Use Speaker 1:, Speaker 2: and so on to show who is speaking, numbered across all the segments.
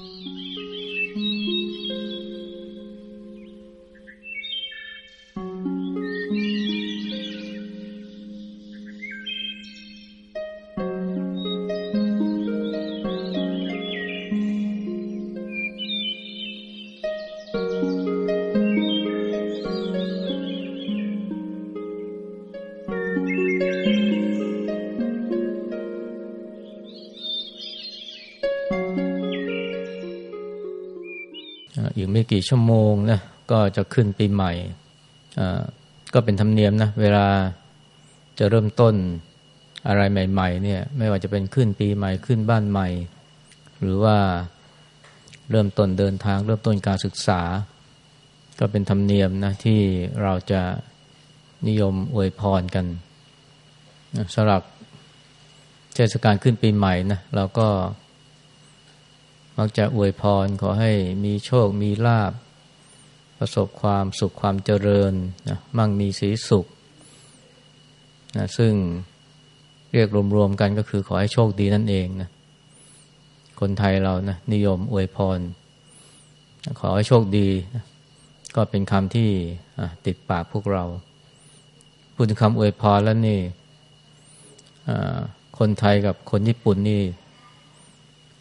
Speaker 1: อีก กี่ชั่วโมงนะก็จะขึ้นปีใหม่ก็เป็นธรรมเนียมนะเวลาจะเริ่มต้นอะไรใหม่ ๆ เนี่ย ไม่ว่าจะเป็นขึ้นปีใหม่ขึ้นบ้านใหม่ หรือว่าเริ่มต้นเดินทาง เริ่มต้นการศึกษา ก็เป็นธรรมเนียมนะที่เราจะนิยมอวยพรกันสำหรับเทศกาลขึ้นปีใหม่นะเราก็ มักจะอวยพรขอให้มีโชคมีลาบ ประสบความสุขความเจริญนะมั่งมีสีสุขนะซึ่งเรียกรวมๆกันก็คือขอให้โชคดีนั่นเองนะคนไทยเรานะนิยมอวยพร ขอให้โชคดีนะก็เป็นคำที่ติดปากพวกเราพูดถึงคำอวยพรแล้วนี่คนไทยกับคนญี่ปุ่นนี่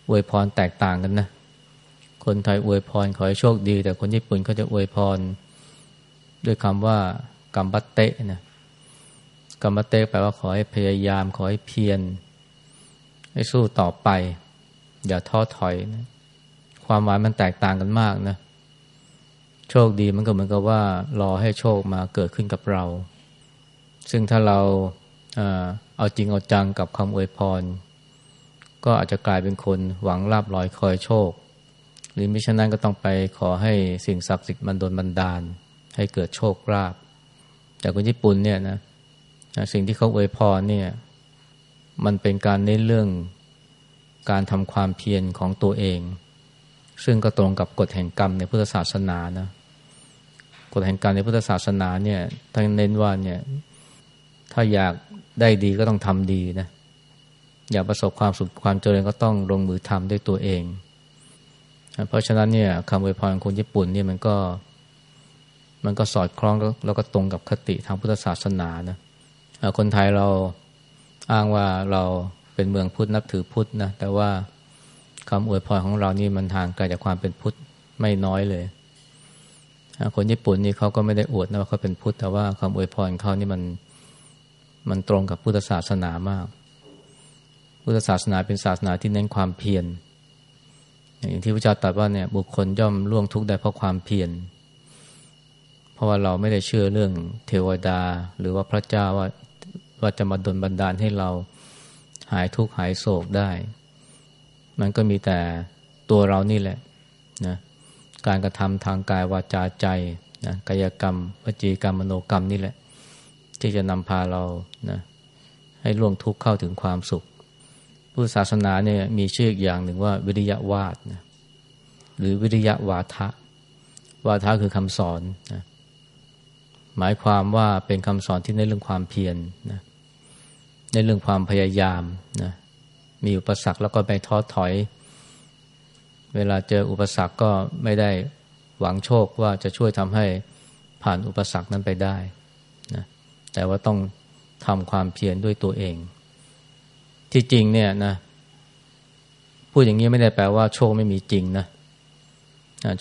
Speaker 1: อวยพรแตกต่างกันนะ คนไทยอวยพรขอให้โชคดี แต่คนญี่ปุ่นเขาจะอวยพร ด้วยคำว่ากัมบัตเตะนะกัมบัตเตะแปลว่าขอให้พยายาม ขอให้เพียรให้สู้ต่อไป อย่าท้อถอยนะความหมายมันแตกต่างกันมากนะ โชคดีมันก็เหมือนกับว่า รอให้โชคมาเกิดขึ้นกับเรา ซึ่งถ้าเราเอาจริงเอาจังกับคำอวยพร ก็อาจจะกลายเป็นคนหวังลาบลอยคอยโชค หรือมิฉะนั้นก็ต้องไปขอให้สิ่งศักดิ์สิทธิ์มันโดนบันดาล ให้เกิดโชคลาภแต่คนญี่ปุ่นเนี่ยนะสิ่งที่เขาอวยพรเนี่ย มันเป็นการเน้นเรื่องการทำความเพียรของตัวเอง ซึ่งก็ตรงกับกฎแห่งกรรมในพุทธศาสนานะกฎแห่งกรรมในพุทธศาสนาเนี่ยท่านเน้นว่าเนี่ย ถ้าอยากได้ดีก็ต้องทำดีนะ อยากประสบความสุขความเจริญก็ต้องลงมือทำด้วยตัวเอง เพราะฉะนั้นเนี่ยคำอวยพรของคนญี่ปุ่นเนี่ยมันก็ มันก็สอดคล้องแล้วก็ตรงกับคติทางพุทธศาสนานะคนไทยเราอ้างว่าเราเป็นเมืองพุทธนับถือพุทธนะแต่ว่าคำอวยพรของเรานี่มันห่างไกลจากความเป็นพุทธไม่น้อยเลยคนญี่ปุ่นนี่เขาก็ไม่ได้อวดนะว่าเขาเป็นพุทธแต่ว่าคำอวยพรเขานี่มันมันตรงกับพุทธศาสนามาก พุทธศาสนาเป็นศาสนาที่เน้นความเพียรอย่างที่พระเจ้าตรัสว่าเนี่ยบุคคลย่อมล่วงทุกข์ได้เพราะความเพียรเพราะว่าเราไม่ได้เชื่อเรื่องเทวดา หรือว่าพระเจ้าว่าว่าจะมาดลบันดาลให้เราหายทุกข์หายโศกได้ มันก็มีแต่ตัวเรานี่แหละนะการกระทำทางกายวาจาใจนะกายกรรมวจีกรรมมโนกรรมนี่แหละ ที่จะนำพาเรานะให้ล่วงทุกข์เข้าถึงความสุข พุทธศาสนาเนี่ยมีชื่ออีกอย่างหนึ่งว่า วิริยะวาดนะหรือวิริยะวาทะ วาทะคือคำสอนนะหมายความว่าเป็นคำสอนที่ในเรื่องความเพียรนะในเรื่องความพยายามนะมีอุปสรรคแล้วก็ไปท้อถอย เวลาเจออุปสรรคก็ไม่ได้หวังโชคว่าจะช่วยทำให้ผ่านอุปสรรคนั้นไปได้นะแต่ว่าต้องทำความเพียรด้วยตัวเอง ที่จริงเนี่ยนะ พูดอย่างนี้ไม่ได้แปลว่าโชคไม่มีจริงนะ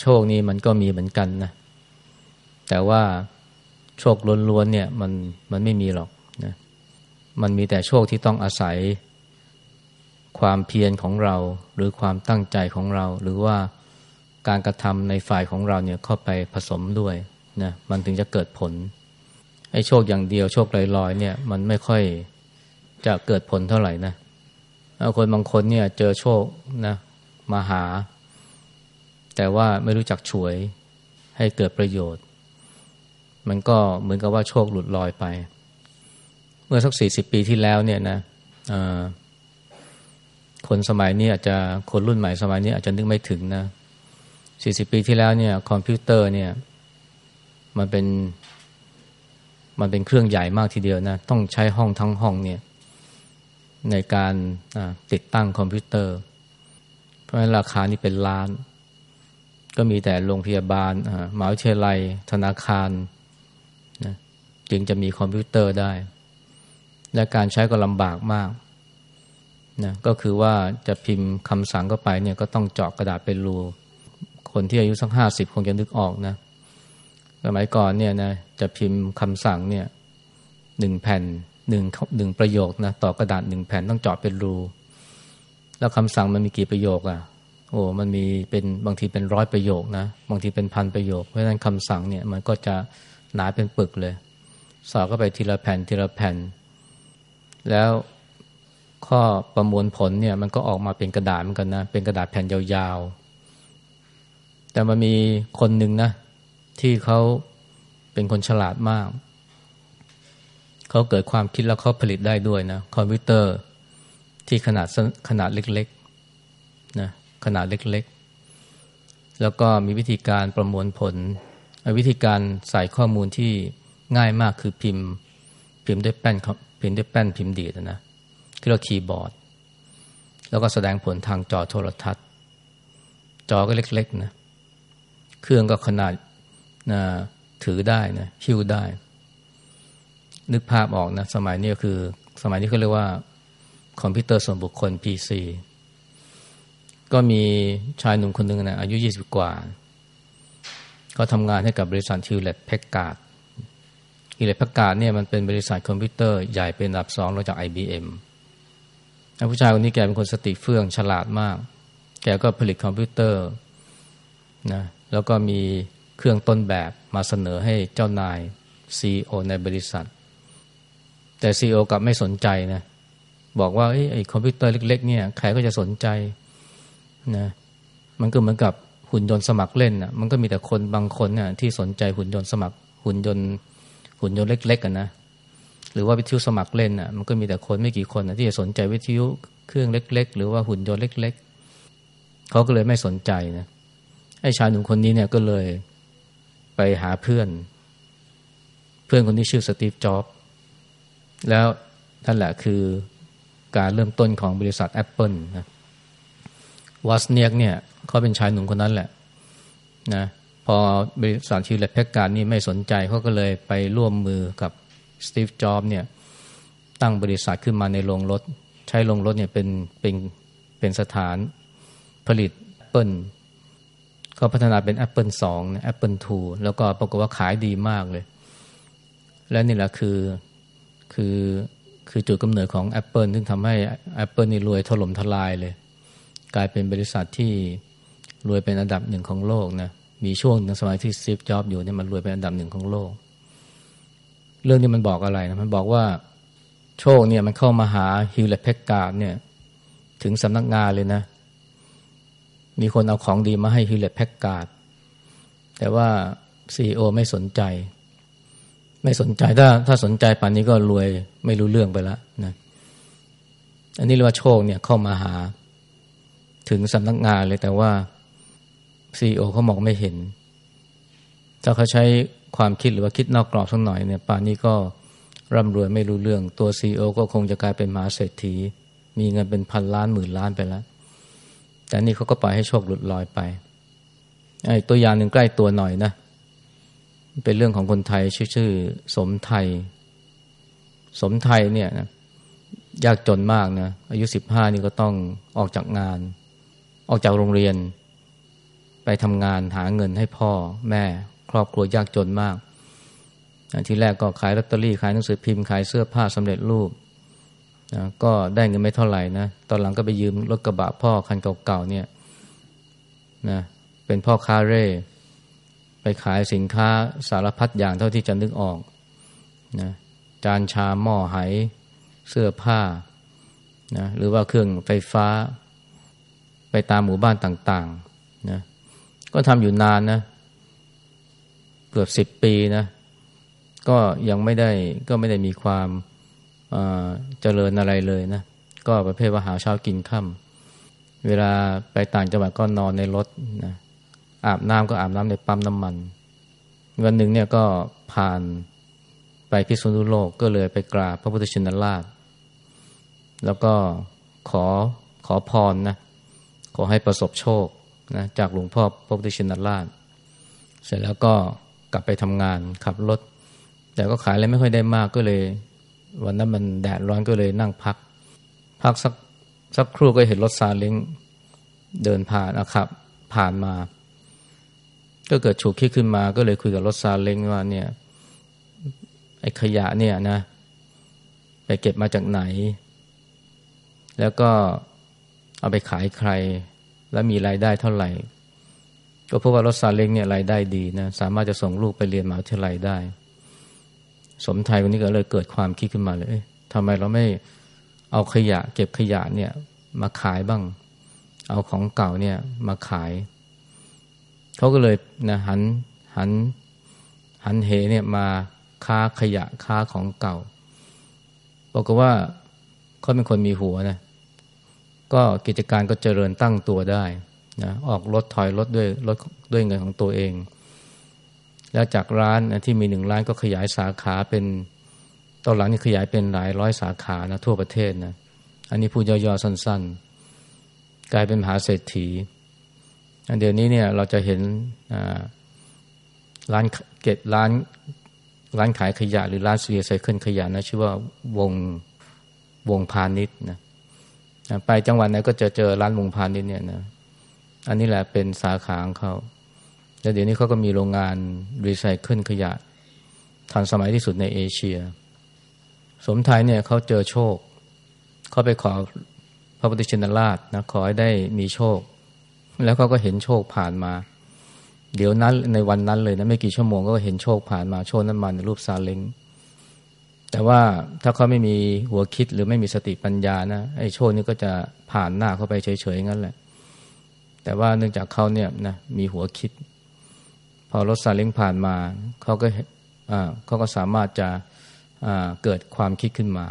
Speaker 1: โชคนี่มันก็มีเหมือนกันนะ แต่ว่าโชคล้วนๆเนี่ย มันมันไม่มีหรอกนะมันมีแต่โชคที่ต้องอาศัย ความเพียรของเรา หรือความตั้งใจของเรา หรือว่าการกระทำในฝ่ายของเราเนี่ยเข้าไปผสมด้วยนะมันถึงจะเกิดผลไอ้โชคอย่างเดียวโชคลอยๆเนี่ย มันไม่ค่อย จะเกิดผลเท่าไหร่นะคนบางคนเนี่ยเจอโชคนะมาหา แต่ว่าไม่รู้จักช่วยให้เกิดประโยชน์ มันก็เหมือนกับว่าโชคหลุดลอยไป เมื่อสักสี่สิบปีที่แล้วเนี่ยนะคนสมัยนี้อาจจะคนรุ่นใหม่สมัยนี้อาจจะนึกไม่ถึงนะสี่สิบปีที่แล้วเนี่ย คอมพิวเตอร์เนี่ย มันเป็น มันเป็นเครื่องใหญ่มากทีเดียวนะ ต้องใช้ห้องทั้งห้องเนี่ย ในการติดตั้งคอมพิวเตอร์ เพราะฉะนั้นราคานี่เป็นล้าน ก็มีแต่โรงพยาบาลมหาวิทยาลัย ธนาคารนะจึงจะมีคอมพิวเตอร์ได้ และการใช้ก็ลำบากมากนะก็คือว่าจะพิมพ์คำสั่งเข้าไปเนี่ยก็ต้องเจาะกระดาษเป็นรู คนที่อายุสักห้าสิบคงจะนึกออกนะสมัยก่อนเนี่ยนะจะพิมพ์คำสั่งเนี่ยหนึ่งแผ่น หนึ่งหนึ่งประโยคนะต่อกระดาษหนึ่งแผ่นต้องเจาะเป็นรู แล้วคำสั่งมันมีกี่ประโยคอะ่ะโอ้มันมีเป็นบางทีเป็นร้อยประโยคนะบางทีเป็นพันประโยค เพราะฉะนั้นคำสั่งเนี่ยมันก็จะหนาเป็นปึกเลย สอบเข้าไปทีละแผ่นทีละแผ่น แล้วข้อประมวลผลเนี่ยมันก็ออกมาเป็นกระดาษเหมือนกันนะเป็นกระดาษแผ่นยาวๆ แต่มันมีคนหนึ่งนะที่เขาเป็นคนฉลาดมาก เขาเกิดความคิดแล้วเขาผลิตได้ด้วยนะคอมพิวเตอร์ที่ขนาดขนาดเล็กๆนะขนาดเล็กๆ แล้วก็มีวิธีการประมวลผล วิธีการใส่ข้อมูลที่ง่ายมากคือพิมพ์ พิมพ์ด้วยแป้นพิมพ์ด้วยแป้นพิมพ์ดีดนะเรียกคีย์บอร์ด แล้วก็แสดงผลทางจอโทรทัศน์ จอก็เล็กๆนะเครื่องก็ขนาดนะถือได้นะหิ้วได้ นึกภาพออกนะ สมัยนี้คือ สมัยนี้เขาเรียกว่า คอมพิวเตอร์ส่วนบุคคล PC ก็มีชายหนุ่มคนหนึ่งนะอายุ 20 กว่า เขาทำงานให้กับบริษัท Hewlett Packard Hewlett Packard เนี่ยมันเป็นบริษัทคอมพิวเตอร์ใหญ่เป็นอันดับสองรองจาก IBM ผู้ชายคนนี้แกเป็นคนสติเฟื่องฉลาดมาก แกก็ผลิตคอมพิวเตอร์นะแล้วก็มีเครื่องต้นแบบมาเสนอให้เจ้านายซีอีโอในบริษัท แต่ซีอีโอกลับไม่สนใจนะบอกว่าไอ้คอมพิวเตอร์เล็ก ๆ เนี่ยใครก็จะสนใจนะมันก็เหมือนกับหุ่นยนต์สมัครเล่นนะมันก็มีแต่คนบางคนเนี่ยที่สนใจหุ่นยนต์สมัคร หุ่นยนต์ หุ่นยนต์เล็กๆกันนะหรือว่าวิทยุสมัครเล่นอะ มันก็มีแต่คนไม่กี่คนนะที่จะสนใจวิทยุเครื่องเล็ก ๆ หรือว่าหุ่นยนต์เล็ก ๆเขาก็เลยไม่สนใจนะไอ้ชายหนุ่มคนนี้เนี่ยก็เลยไปหาเพื่อน เพื่อนคนที่ชื่อสตีฟจ็อบ แล้วนั่นแหละคือการเริ่มต้นของบริษัท Apple นะวัสเนียกเนี่ยเขาเป็นชายหนุ่มคนนั้นแหละนะพอบริษัท Hewlett Packard นี่ไม่สนใจเขาก็เลยไปร่วมมือกับ Steve Jobs เนี่ยตั้งบริษัทขึ้นมาในโรงรถ ใช้โรงรถเนี่ยเป็นเป็นเป็นสถานผลิต Apple ก็พัฒนาเป็น Apple 2 Apple 2 แล้วก็ปรากฏว่าขายดีมากเลย และนี่แหละคือ คือคือจุดกำเนิดของ Apple ซึ่งทำให้ Apple นี่รวยถล่มทลายเลย กลายเป็นบริษัทที่รวยเป็นอันดับหนึ่งของโลกนะมีช่วงในสมัยที่ Steve Jobs อยู่เนี่ยมันรวยเป็นอันดับหนึ่งของโลก เรื่องนี้มันบอกอะไรนะมันบอกว่าโชคเนี่ยมันเข้ามาหา Hewlett Packard เนี่ย ถึงสำนักงานเลยนะ มีคนเอาของดีมาให้ Hewlett Packard แต่ว่าซีอีโอไม่สนใจ ไม่สนใจถ้าถ้าสนใจป่านนี้ก็รวยไม่รู้เรื่องไปแล้วนะอันนี้เรียกว่าโชคเนี่ยเข้ามาหาถึงสำนักงานเลยแต่ว่าซีอเขามองไม่เห็น ถ้าเขาใช้ความคิดหรือว่าคิดนอกกรอบสักหน่อยเนี่ยป่านนี้ก็ร่ำรวยไม่รู้เรื่อง ตัวซีอก็คงจะกลายเป็นมหาเศรษฐี มีเงินเป็นพันล้านหมื่นล้านไปแล้ว แต่นี่เขาก็ปล่อยให้โชคหลุดลอยไปไอ้ตัวอย่างหนึ่งใกล้ตัวหน่อยนะ เป็นเรื่องของคนไทยชื่อชื่อสมไทย สมไทยเนี่ยนะยากจนมากนะอายุสิบห้านี่ก็ต้องออกจากงาน ออกจากโรงเรียน ไปทำงานหาเงินให้พ่อแม่ ครอบครัวยากจนมากทีแรกก็ขายลอตเตอรี่ขายหนังสือพิมพ์ขายเสื้อผ้าสำเร็จรูปนะก็ได้เงินไม่เท่าไหร่นะตอนหลังก็ไปยืมรถกระบะพ่อคันเก่าๆเนี่ยนะเป็นพ่อค้าเร่ ขายสินค้าสารพัดอย่างเท่าที่จะนึกออกนะจานชามหม้อไหเสื้อผ้านะหรือว่าเครื่องไฟฟ้า ไปตามหมู่บ้านต่างๆนะก็ทำอยู่นานนะ เกือบสิบปีนะ ก็ยังไม่ได้ก็ไม่ได้มีความเจริญอะไรเลยนะ ก็ประเภทว่าหาเช้ากินค่ำเวลาไปต่างจังหวัดก็นอนในรถนะ อาบน้ำก็อาบน้ำในปั๊มน้ำมัน วันหนึ่งเนี่ยก็ผ่านไปพิษณุโลกก็เลยไปกราบพระพุทธชินราช แล้วก็ขอขอพรนะขอให้ประสบโชคนะจากหลวงพ่อพระพุทธชินราช เสร็จแล้วก็กลับไปทำงานขับรถ แต่ก็ขายอะไรไม่ค่อยได้มากก็เลย วันนั้นมันแดดร้อนก็เลยนั่งพัก พักสักสักครู่ก็เห็นรถซาเล้งเดินผ่านนะครับ ผ่านมา ก็เกิดฉุกคิดขึ้นมาก็เลยคุยกับรถซาเล้งว่าเนี่ยไอ้ขยะเนี่ยนะ ไปเก็บมาจากไหน แล้วก็เอาไปขายใคร แล้วมีรายได้เท่าไหร่ ก็เพราะว่ารถซาเล้งเนี่ยรายได้ดีนะสามารถจะส่งลูกไปเรียนมหาวิทยาลัยได้ สมไทยคนนี้ก็เลยเกิดความคิดขึ้นมาเลยทำไมเราไม่เอาขยะ เก็บขยะเนี่ย มาขายบ้าง เอาของเก่าเนี่ยมาขาย เขาก็เลยนะหันหันหันเหเนี่ยมาค้าขยะค้าของเก่าบอกว่าเขาเป็นคนมีหัวนะก็กิจการก็เจริญตั้งตัวได้นะออกรถถอยรถด้วยรถด้วยเงินของตัวเอง แล้วจากร้านนะที่มีหนึ่งร้านก็ขยายสาขาเป็นตอนหลังนี่ขยายเป็นหลายร้อยสาขานะทั่วประเทศนะอันนี้พูดย่อๆสั้น ๆ กลายเป็นมหาเศรษฐี เดี๋ยวนี้เนี่ยเราจะเห็นร้านเก็บร้านร้านขายขยะ หรือร้านซีไซเคิลขยะนะชื่อว่าวงวงพาณิชย์นะไปจังหวัดไหนก็จะเจอร้านวงพาณิชย์เนี่ยนะอันนี้แหละเป็นสาขาของเขาแล้วเดี๋ยวนี้เขาก็มีโรงงานรีไซเคิลขยะทันสมัยที่สุดในเอเชีย สมไทยเนี่ยเขาเจอโชค เขาไปขอพระพุทธชินราชนะขอให้ได้มีโชค แล้วเขาก็เห็นโชคผ่านมา เดี๋ยวนั้นในวันนั้นเลยนะไม่กี่ชั่วโมงก็เห็นโชคผ่านมาโชคนั้นมาในรูปซาเล้งแต่ว่าถ้าเขาไม่มีหัวคิดหรือไม่มีสติปัญญานะไอ้โชคนี้ก็จะผ่านหน้าเข้าไปเฉยๆงั้นแหละ แต่ว่าเนื่องจากเขาเนี่ยนะมีหัวคิด พอรถซาเล้งผ่านมาเขาก็เขาก็สามารถจะเกิดความคิดขึ้นมา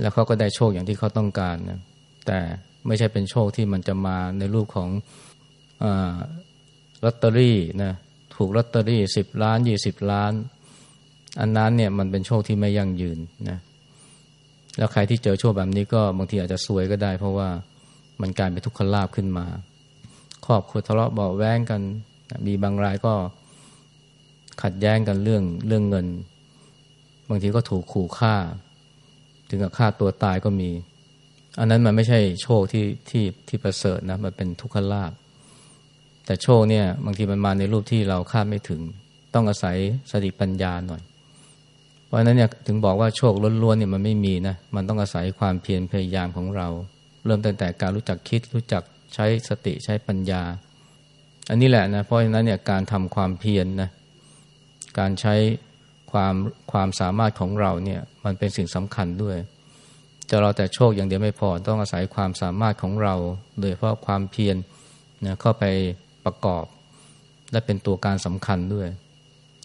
Speaker 1: แล้วเขาก็ได้โชคอย่างที่เขาต้องการนะแต่ ไม่ใช่เป็นโชคที่มันจะมาในรูปของลอตเตอรี่นะถูกลอตเตอรี่สิบล้านยี่สิบล้าน อันนั้นเนี่ยมันเป็นโชคที่ไม่ยั่งยืนนะแล้วใครที่เจอโชคแบบนี้ก็บางทีอาจจะซวยก็ได้ เพราะว่ามันกลายเป็นทุกขลาบขึ้นมา ครอบครัวทะเลาะเบาแว้งกัน มีบางรายก็ขัดแย้งกันเรื่องเรื่องเงิน บางทีก็ถูกขู่ฆ่า ถึงกับฆ่าตัวตายก็มี อันนั้นมันไม่ใช่โชคที่ที่ที่ประเสริฐนะมันเป็นทุกขลาบแต่โชคเนี่ยบางทีมันมาในรูปที่เราคาดไม่ถึง ต้องอาศัยสติปัญญาหน่อย เพราะฉะนั้นเนี่ยถึงบอกว่าโชคล้วนๆเนี่ยมันไม่มีนะมันต้องอาศัยความเพียรพยายามของเรา เริ่มตั้งแต่การรู้จักคิดรู้จักใช้สติใช้ปัญญา อันนี้แหละนะเพราะฉะนั้นเนี่ยการทำความเพียรนนะการใช้ความความสามารถของเราเนี่ยมันเป็นสิ่งสำคัญด้วย จะเราแต่โชคอย่างเดียวไม่พอต้องอาศัยความสามารถของเรา โดยเพราะความเพียรนะเข้าไปประกอบ และเป็นตัวการสำคัญด้วย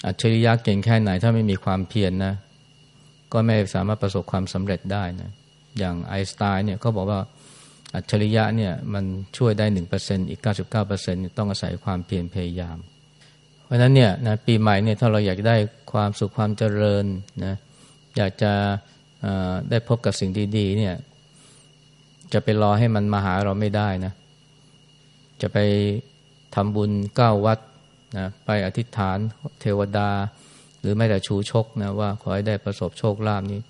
Speaker 1: อัจฉริยะเก่งแค่ไหนถ้าไม่มีความเพียรนนะก็ไม่สามารถประสบความสำเร็จได้นะอย่างไอน์สไตน์เนี่ยเขาบอกว่าอัจฉริยะเนี่ยมันช่วยได้หนึ่งเปอร์เซ็นอีกเก้าสิบเก้าเปอร์เซ็นต้องอาศัยความเพียรพยายาม เพราะฉะนั้นเนี่ยนะปีใหม่เนี่ยถ้าเราอยากได้ความสุขความเจริญนะอยากจะ ได้พบกับสิ่งดีๆเนี่ยจะไปรอให้มันมาหาเราไม่ได้นะ จะไปทำบุญเก้าวัดนะไปอธิษฐานเทวดา หรือไม่แต่ชูชกนะว่าขอให้ได้ประสบโชคลาภนี้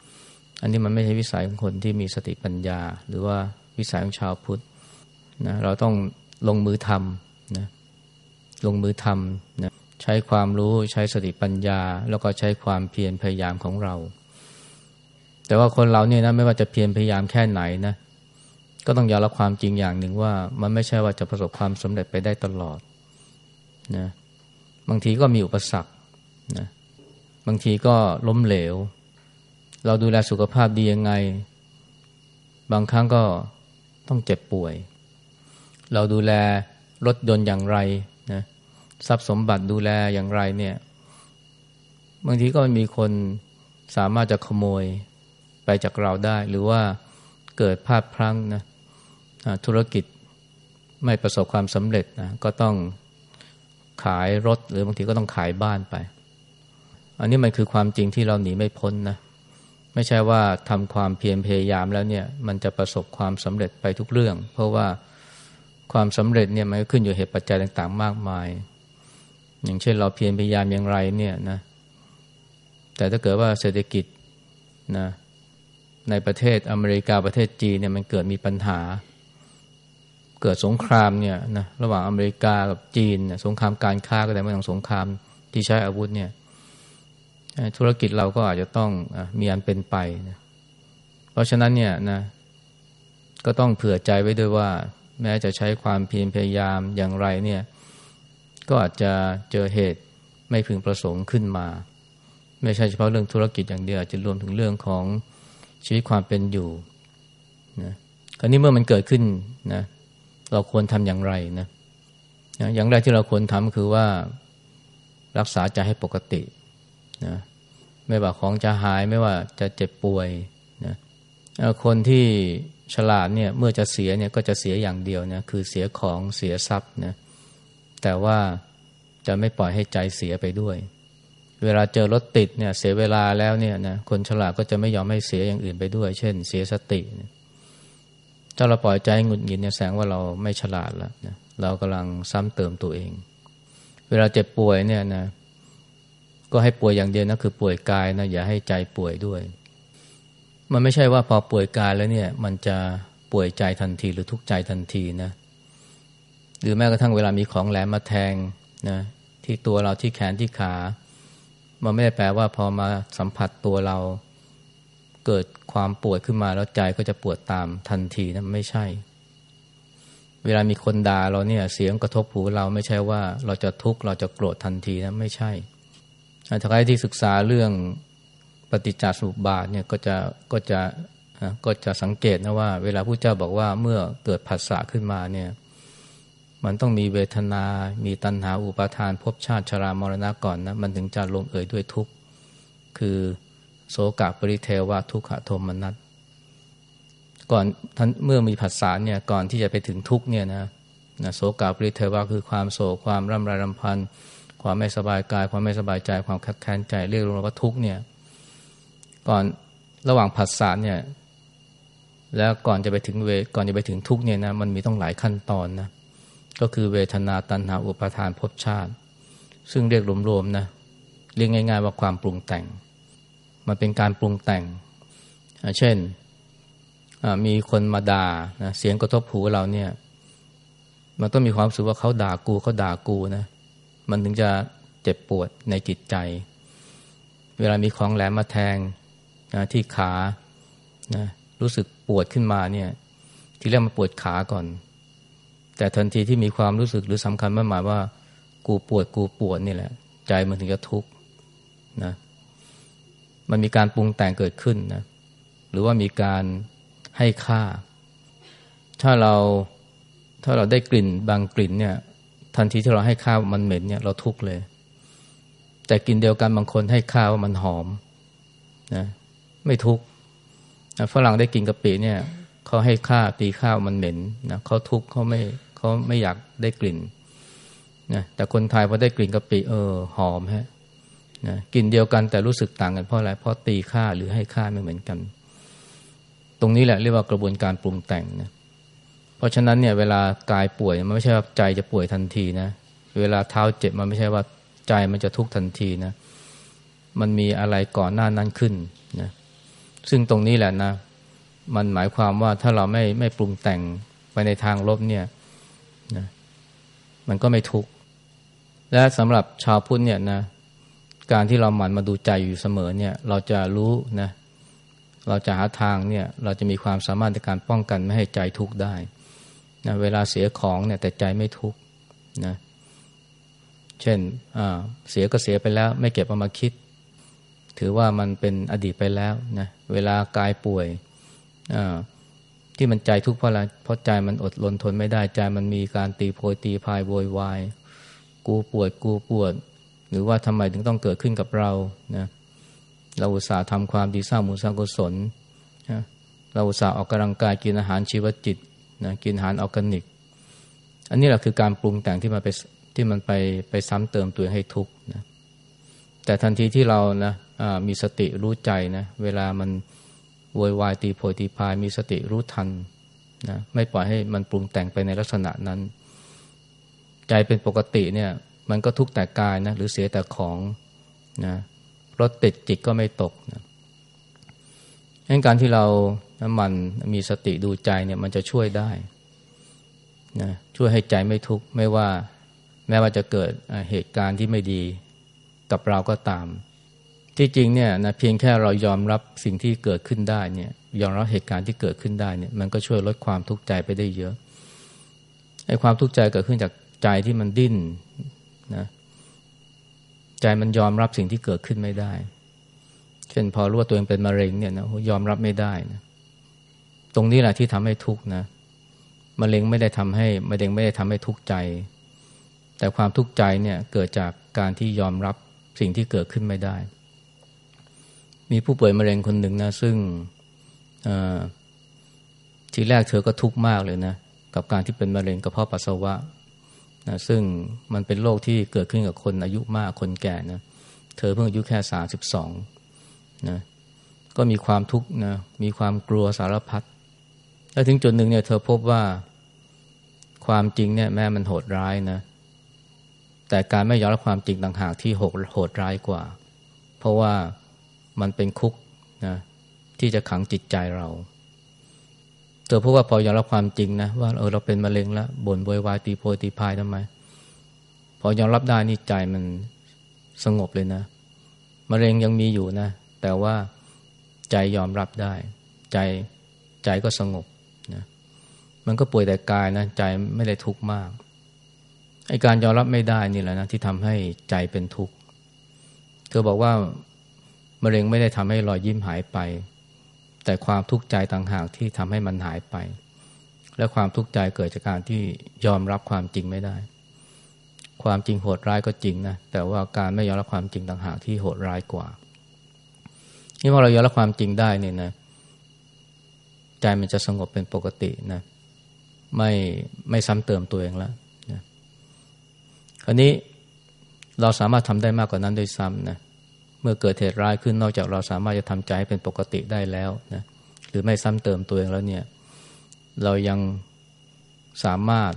Speaker 1: อันนี้มันไม่ใช่วิสัยของคนที่มีสติปัญญา หรือว่าวิสัยของชาวพุทธนะเราต้องลงมือทำนะลงมือทำนะใช้ความรู้ใช้สติปัญญา แล้วก็ใช้ความเพียรพยายามของเรา แต่ว่าคนเราเนี่ยนะไม่ว่าจะเพียรพยายามแค่ไหนนะก็ต้องยอมรับความจริงอย่างหนึ่งว่า มันไม่ใช่ว่าจะประสบความสำเร็จไปได้ตลอดนะบางทีก็มีอุปสรรคนะบางทีก็ล้มเหลว เราดูแลสุขภาพดียังไง บางครั้งก็ต้องเจ็บป่วย เราดูแลรถยนต์อย่างไรนะทรัพย์สมบัติดูแลอย่างไรเนี่ย บางทีก็มีคนสามารถจะขโมย ไปจากเราได้ หรือว่าเกิดพลาดพลั้งนะธุรกิจไม่ประสบความสำเร็จนะก็ต้องขายรถหรือบางทีก็ต้องขายบ้านไป อันนี้มันคือความจริงที่เราหนีไม่พ้นนะไม่ใช่ว่าทำความเพียรพยายามแล้วเนี่ย มันจะประสบความสำเร็จไปทุกเรื่อง เพราะว่าความสำเร็จเนี่ยมันก็ขึ้นอยู่เหตุปัจจัยต่างๆ มากมาย อย่างเช่นเราเพียรพยายามอย่างไรเนี่ยนะแต่ถ้าเกิดว่าเศรษฐกิจนะ ในประเทศอเมริกาประเทศจีนเนี่ยมันเกิดมีปัญหา เกิดสงครามเนี่ยนะระหว่างอเมริกากับจีนสงครามการค้าก็ได้ไม่ต้องสงครามที่ใช้อาวุธเนี่ยธุรกิจเราก็อาจจะต้องมีอันเป็นไปนะเพราะฉะนั้นเนี่ยนะก็ต้องเผื่อใจไว้ด้วยว่า แม้จะใช้ความเพียรพยายามอย่างไรเนี่ยก็อาจจะเจอเหตุไม่พึงประสงค์ขึ้นมา ไม่ใช่เฉพาะเรื่องธุรกิจอย่างเดียวอาจจะรวมถึงเรื่องของ ชีวิตความเป็นอยู่นะคราวนี้เมื่อมันเกิดขึ้นนะเราควรทำอย่างไรนะนะอย่างแรกที่เราควรทำคือว่ารักษาใจให้ปกตินะไม่ว่าของจะหายไม่ว่าจะเจ็บป่วยนะคนที่ฉลาดเนี่ยเมื่อจะเสียเนี่ยก็จะเสียอย่างเดียวนะคือเสียของเสียทรัพย์นะแต่ว่าจะไม่ปล่อยให้ใจเสียไปด้วย เวลาเจอรถติดเนี่ยเสียเวลาแล้วเนี่ยนะคนฉลาดก็จะไม่ยอมให้เสียอย่างอื่นไปด้วย เช่น เสียสติถ้าเราปล่อยใจหงุดหงิดเนี่ยแสดงว่าเราไม่ฉลาดแล้วนะเรากำลังซ้ำเติมตัวเอง เวลาเจ็บป่วยเนี่ยนะก็ให้ป่วยอย่างเดียวนะคือป่วยกายนะอย่าให้ใจป่วยด้วย มันไม่ใช่ว่าพอป่วยกายแล้วเนี่ย มันจะป่วยใจทันทีหรือทุกข์ใจทันทีนะหรือแม้กระทั่งเวลามีของแหลมมาแทงนะที่ตัวเราที่แขนที่ขา มันไม่ได้แปลว่าพอมาสัมผัสตัวเรา เกิดความปวดขึ้นมาแล้วใจก็จะปวดตามทันทีนะไม่ใช่ เวลามีคนด่าเราเนี่ย เสียงกระทบหูเราไม่ใช่ว่าเราจะทุกข์เราจะโกรธทันทีนะไม่ใช่ถ้าใครที่ศึกษาเรื่องปฏิจจสมุปบาทเนี่ยก็จะก็จะก็จะสังเกตนะว่า เวลาผู้เจ้าบอกว่าเมื่อเกิดผัสสะขึ้นมาเนี่ย มันต้องมีเวทนา มีตัณหาอุปาทานภพชาติชรามรณะก่อนนะ มันถึงจะลงเอยด้วยทุกข์ คือโสกะปริเทวะทุกขโทมนัส ก่อนท่านเมื่อมีผัสสะเนี่ย ก่อนที่จะไปถึงทุกข์เนี่ยนะนะโสกะปริเทวะคือความโศกความร่ำไรรำพัน ความไม่สบายกาย ความไม่สบายใจ ความขัดแค้นใจ เรียกรวมว่าทุกข์เนี่ย ก่อนระหว่างผัสสะเนี่ย แล้วก่อนจะไปถึงเว ก่อนจะไปถึงทุกข์เนี่ยนะ มันมีต้องหลายขั้นตอนนะ ก็คือเวทนาตัณหาอุปาทานภพชาติ ซึ่งเรียกรวมๆนะเรียกง่าย ๆ ว่าความปรุงแต่ง มันเป็นการปรุงแต่ง เช่นมีคนมาด่านะเสียงกระทบหูเราเนี่ย มันต้องมีความรู้สึกว่าเขาด่ากูเขาด่ากูนะมันถึงจะเจ็บปวดในจิตใจ เวลามีของแหลมมาแทงนะที่ขานะรู้สึกปวดขึ้นมาเนี่ย ทีแรกมันปวดขาก่อน แต่ทันทีที่มีความรู้สึกหรือสำคัญมากหมายว่า กูปวดกูปวดนี่แหละ ใจมันถึงจะทุกข์นะมันมีการปรุงแต่งเกิดขึ้นนะหรือว่ามีการให้ค่า ถ้าเราถ้าเราได้กลิ่นบางกลิ่นเนี่ย ทันทีที่เราให้ข้ามันเหม็นเนี่ยเราทุกข์เลย แต่กินเดียวกันบางคนให้ข้าว่ามันหอมนะไม่ทุกข์ฝรั่งได้กินกะปิเนี่ยเขาให้ข้าตีข้าวมันเหม็นนะเขาทุกข์เขาไม่ เขาไม่อยากได้กลิ่นนะแต่คนไทยพอได้กลิ่นกะปิเออหอมฮะนะกินเดียวกันแต่รู้สึกต่างกันเพราะอะไรเพราะตีข้าหรือให้ข้าไม่เหมือนกัน ตรงนี้แหละเรียกว่ากระบวนการปรุงแต่งนะเพราะฉะนั้นเนี่ยเวลากายป่วยมันไม่ใช่ว่าใจจะป่วยทันทีนะเวลาเท้าเจ็บมันไม่ใช่ว่าใจมันจะทุกข์ทันทีนะมันมีอะไรก่อนหน้านั้นขึ้นนะซึ่งตรงนี้แหละนะ มันหมายความว่าถ้าเราไม่ไม่ปรุงแต่งไปในทางลบเนี่ย นะมันก็ไม่ทุกข์และสำหรับชาวพุทธเนี่ยนะการที่เราหมั่นมาดูใจอยู่เสมอเนี่ยเราจะรู้นะเราจะหาทางเนี่ยเราจะมีความสามารถในการป้องกันไม่ให้ใจทุกข์ได้นะเวลาเสียของเนี่ยแต่ใจไม่ทุกข์นะเช่นเสียก็เสียไปแล้ว ไม่เก็บเอามาคิด ถือว่ามันเป็นอดีตไปแล้วนะเวลากายป่วย ที่มันใจทุกข์เพราะอะไรเพราะใจมันอดรนทนไม่ได้ใจมันมีการตีโพยตีพายโวยวายกูปวดกูปวด หรือว่าทำไมถึงต้องเกิดขึ้นกับเรานะเราอุตส่าห์ทำความดีสร้างบุญสร้างกุศลเราอุตส่าห์ออกกำลังกายกินอาหารชีวจิตนะกินอาหารออร์แกนิก อันนี้แหละคือการปรุงแต่งที่มันไปที่มันไปไปซ้ำเติมตัวให้ทุกข์นะแต่ทันทีที่เรานะมีสติรู้ใจนะเวลามัน โวยวายตีโพยตีพายมีสติรู้ทันนะไม่ปล่อยให้มันปรุงแต่งไปในลักษณะนั้น ใจเป็นปกติเนี่ยมันก็ทุกข์แต่กายนะหรือเสียแต่ของนะรถติดจิตก็ไม่ตกนะงั้นการที่เราน้ำมันมีสติดูใจเนี่ยมันจะช่วยได้นะช่วยให้ใจไม่ทุกข์ไม่ว่า แม้ว่าจะเกิดเหตุการณ์ที่ไม่ดีกับเราก็ตาม ที่จริงเนี่ยนะเพียงแค่เรายอมรับสิ่งที่เกิดขึ้นได้เนี่ยยอมรับเหตุการณ์ที่เกิดขึ้นได้เนี่ยมันก็ช่วยลดความทุกข์ใจไปได้เยอะไอ้ความทุกข์ใจเกิดขึ้นจากใจที่มันดิ้นนะใจมันยอมรับสิ่งที่เกิดขึ้นไม่ได้ เช่นพอรู้ว่าตัวเองเป็นมะเร็งเนี่ยนะยอมรับไม่ได้นะตรงนี้แหละที่ทำให้ทุกข์นะมะเร็งไม่ได้ทำให้มะเร็งไม่ได้ทำให้ทุกข์ใจ แต่ความทุกข์ใจเนี่ยเกิดจากการที่ยอมรับสิ่งที่เกิดขึ้นไม่ได้ มีผู้ป่วยมะเร็งคนหนึ่งนะ ซึ่งทีแรกเธอก็ทุกข์มากเลยนะ กับการที่เป็นมะเร็งกระเพาะปัสสาวะนะซึ่งมันเป็นโรคที่เกิดขึ้นกับคนอายุมากคนแก่นะเธอเพิ่งอายุแค่สาสิบสองนะก็มีความทุกข์นะมีความกลัวสารพัดแล้วถึงจุดหนึ่งเนี่ยเธอพบว่าความจริงเนี่ยแม้มันโหดร้ายนะ แต่การไม่ยอมรับความจริงต่างหากที่โหดโหดร้ายกว่า เพราะว่า มันเป็นคุกนะที่จะขังจิตใจเรา เธอพบว่าพอยอมรับความจริงนะว่าเออเราเป็นมะเร็งแล้วบ่นโวยวายตีโพยตีพายทำไม พอยอมรับได้นี่ใจมันสงบเลยนะมะเร็งยังมีอยู่นะ แต่ว่าใจยอมรับได้ ใจใจก็สงบนะมันก็ป่วยแต่กายนะใจไม่ได้ทุกข์มากไอการยอมรับไม่ได้นี่แหละนะที่ทำให้ใจเป็นทุกข์เธอบอกว่า มะเร็งไม่ได้ทำให้รอยยิ้มหายไป แต่ความทุกข์ใจต่างหากที่ทำให้มันหายไป และความทุกข์ใจเกิดจากการที่ยอมรับความจริงไม่ได้ ความจริงโหดร้ายก็จริงนะแต่ว่าการไม่ยอมรับความจริงต่างหากที่โหดร้ายกว่านี่พอเรายอมรับความจริงได้เนี่ยนะ ใจมันจะสงบเป็นปกตินะไม่ไม่ซ้ำเติมตัวเองแล้วนะคราวนี้เราสามารถทำได้มากกว่านั้นด้วยซ้ำนะเมื่อเกิดเหตุร้ายขึ้นนอกจากเราสามารถจะทำใจให้เป็นปกติได้แล้วนะหรือไม่ซ้ำเติมตัวเองแล้วเนี่ยเรายังสามารถ